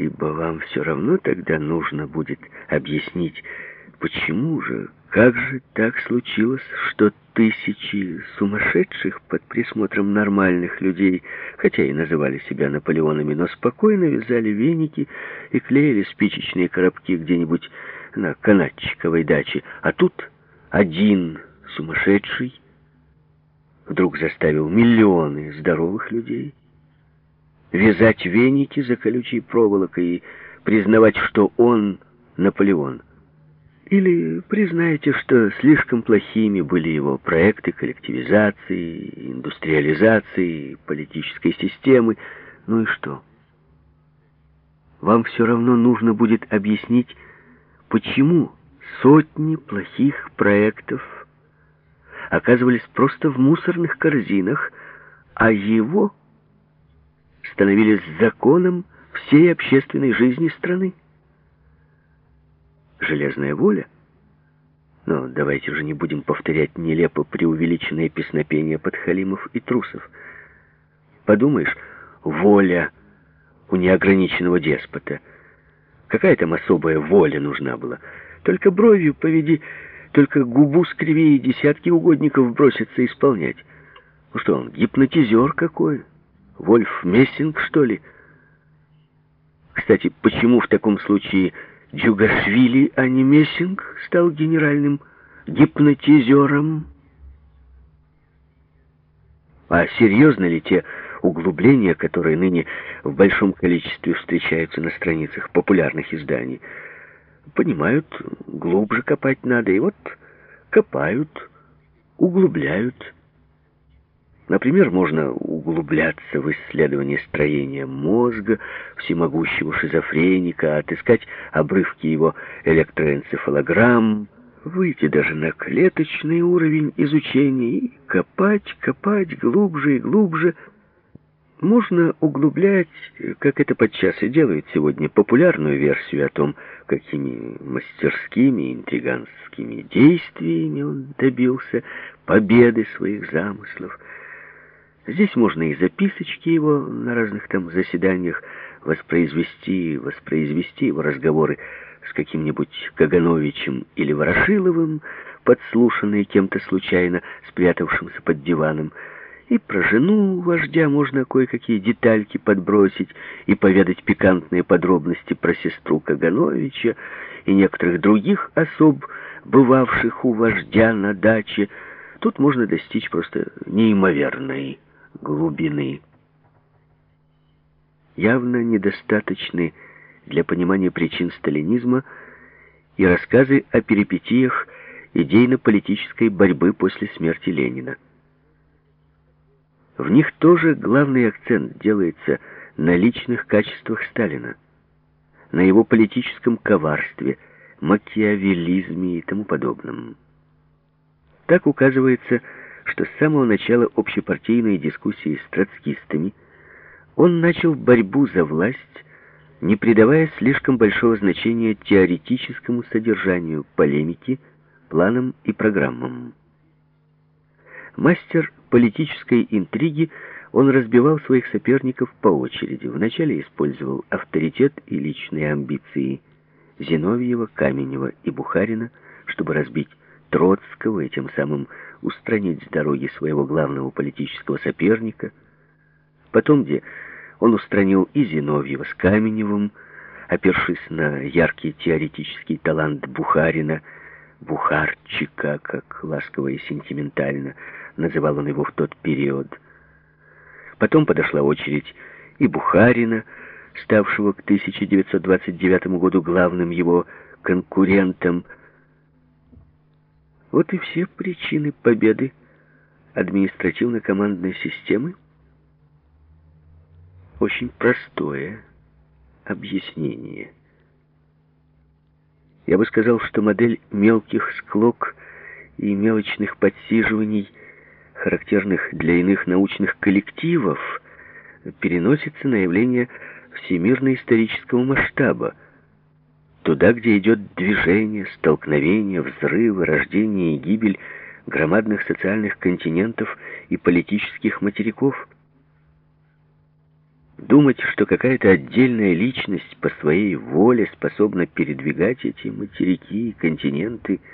ибо вам все равно тогда нужно будет объяснить, почему же, как же так случилось, что тысячи сумасшедших под присмотром нормальных людей, хотя и называли себя Наполеонами, но спокойно вязали веники и клеили спичечные коробки где-нибудь на канатчиковой даче, а тут один сумасшедший вдруг заставил миллионы здоровых людей вязать веники за колючей проволокой и признавать, что он Наполеон. Или признаете, что слишком плохими были его проекты коллективизации, индустриализации, политической системы. Ну и что? Вам все равно нужно будет объяснить, почему сотни плохих проектов оказывались просто в мусорных корзинах, а его становились законом всей общественной жизни страны. Железная воля? Но давайте же не будем повторять нелепо преувеличенные песнопения подхалимов и трусов. Подумаешь, воля у неограниченного деспота. Какая там особая воля нужна была? Только бровью поведи, только губу скриви, и десятки угодников бросятся исполнять. Ну что он, гипнотизер какой? Вольф Мессинг, что ли? Кстати, почему в таком случае Джугашвили, а не Мессинг, стал генеральным гипнотизером? А серьезно ли те углубления, которые ныне в большом количестве встречаются на страницах популярных изданий? Понимают, глубже копать надо, и вот копают, углубляют. Например, можно углубляться в исследование строения мозга всемогущего шизофреника, отыскать обрывки его электроэнцефалограмм, выйти даже на клеточный уровень изучения и копать, копать глубже и глубже. Можно углублять, как это подчас и делают сегодня, популярную версию о том, какими мастерскими интриганскими действиями он добился победы своих замыслов, Здесь можно и записочки его на разных там заседаниях воспроизвести, воспроизвести его разговоры с каким-нибудь Кагановичем или Ворошиловым, подслушанные кем-то случайно, спрятавшимся под диваном. И про жену вождя можно кое-какие детальки подбросить и поведать пикантные подробности про сестру Кагановича и некоторых других особ, бывавших у вождя на даче. Тут можно достичь просто неимоверной глубины. Явно недостаточны для понимания причин сталинизма и рассказы о перипетиях идейно-политической борьбы после смерти Ленина. В них тоже главный акцент делается на личных качествах Сталина, на его политическом коварстве, макиавелизме и тому подобном. Так указывается что с самого начала общепартийной дискуссии с троцкистами он начал борьбу за власть, не придавая слишком большого значения теоретическому содержанию полемики, планам и программам. Мастер политической интриги, он разбивал своих соперников по очереди. Вначале использовал авторитет и личные амбиции Зиновьева, Каменева и Бухарина, чтобы разбить Троцкого и тем самым устранить с дороги своего главного политического соперника. Потом, где он устранил и Зиновьева с Каменевым, опершись на яркий теоретический талант Бухарина, Бухарчика, как ласково и сентиментально называл он его в тот период. Потом подошла очередь и Бухарина, ставшего к 1929 году главным его конкурентом, вот и все причины победы административно-командной системы. Очень простое объяснение. Я бы сказал, что модель мелких склок и мелочных подсиживаний, характерных для иных научных коллективов, переносится на явление всемирно-исторического масштаба – Туда, где идет движение, столкновение, взрывы, рождение и гибель громадных социальных континентов и политических материков. Думать, что какая-то отдельная личность по своей воле способна передвигать эти материки и континенты –